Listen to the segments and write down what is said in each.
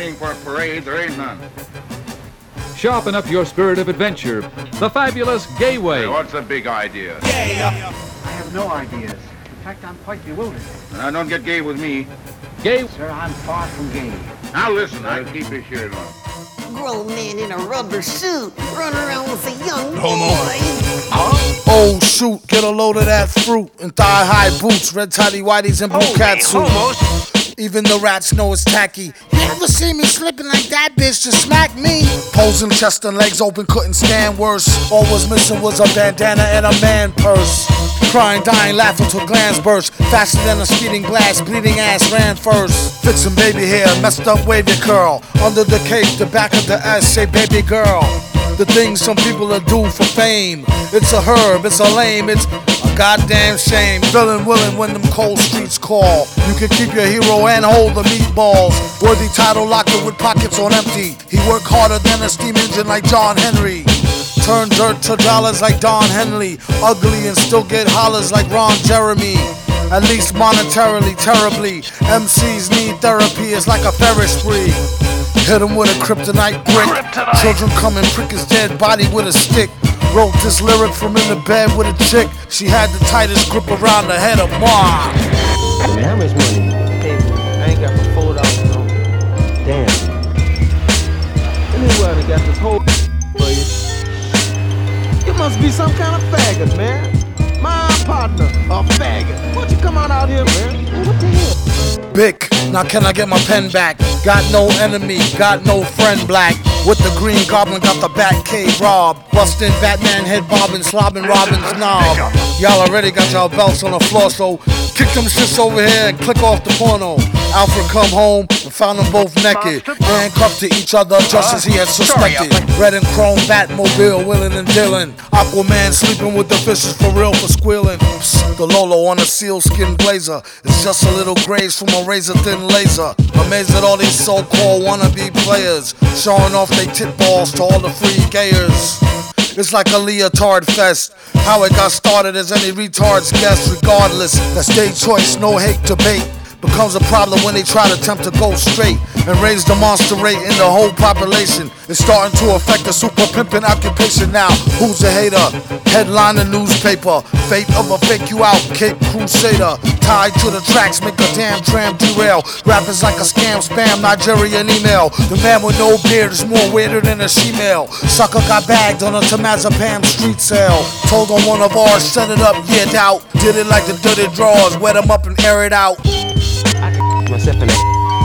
waiting for a parade, there ain't none. Sharpen up your spirit of adventure. The fabulous Gay Way. Hey, what's the big idea? Gay! I have no ideas. In fact, I'm quite bewildered. Now, don't get gay with me. Gay. Sir, I'm far from gay. Now, listen, I'll keep your shirt on. Grown man in a rubber suit, run around with a young Homo. boy. Oh shoot, get a load of that fruit and thigh high boots, red tidy whities and blue oh, cat suit. Even the rats know it's tacky. You ever see me slipping like that bitch to smack me? Posing chest and legs open, couldn't stand worse. All was missing was a bandana and a man purse. Crying, dying, laughing till glands burst. Faster than a speeding blast, bleeding ass ran first. Fixing baby hair, messed up wavy curl. Under the cape, the back of the ass say baby girl. The things some people are do for fame. It's a herb, it's a lame, it's goddamn shame. Villain willing when them cold streets call. You can keep your hero and hold the meatballs. Worthy title locker with pockets on empty. He work harder than a steam engine like John Henry. Turn dirt to dollars like Don Henley. Ugly and still get hollers like Ron Jeremy. At least monetarily, terribly. MCs need therapy, it's like a Ferris spree. Hit him with a kryptonite brick. Children come and prick his dead body with a stick. Wrote this lyric from in the bed with a chick. She had the tightest grip around the head of mom. Man, how much money? Hey, I ain't got my four dollars on. Damn. Let I got this whole for you. You must be some kind of faggot, man. Bic, now can I get my pen back? Got no enemy, got no friend black. With the green goblin, got the bat cave robbed. Bustin' Batman head bobbing, slobbing Robin's knob. Y'all already got y'all belts on the floor, so kick them shits over here and click off the porno. Alfred come home and found them both naked, handcuffed to each other just as he had suspected. Red and chrome Batmobile, willing and dealing. Aquaman sleeping with the fishes for real for squealing. Psst, the Lolo on a sealskin blazer. It's just a little graze from a razor thin laser. Amazed at all these so-called wannabe players showing off they tit balls to all the free gayers. It's like a leotard fest. How it got started as any retard's guess, regardless. That's their choice, no hate debate. Becomes a problem when they try to attempt to go straight and raise the monster rate in the whole population. It's starting to affect the super pimpin' occupation now. Who's a hater? Headline the newspaper. Fate of a fake you out, Cape Crusader. Tied to the tracks, make a damn tram derail. Rappers like a scam, spam, Nigerian email. The man with no beard is more weirder than a she-male. Sucker got bagged on a temazepam street sale. Told on one of ours, set it up, yeah, doubt. Did it like the dirty drawers, wet 'em up and air it out. Myself in.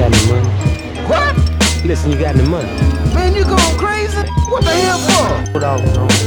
Got any money? What? Listen, you got any money? Man, you going crazy? What the hell for? Four dollars on. Damn.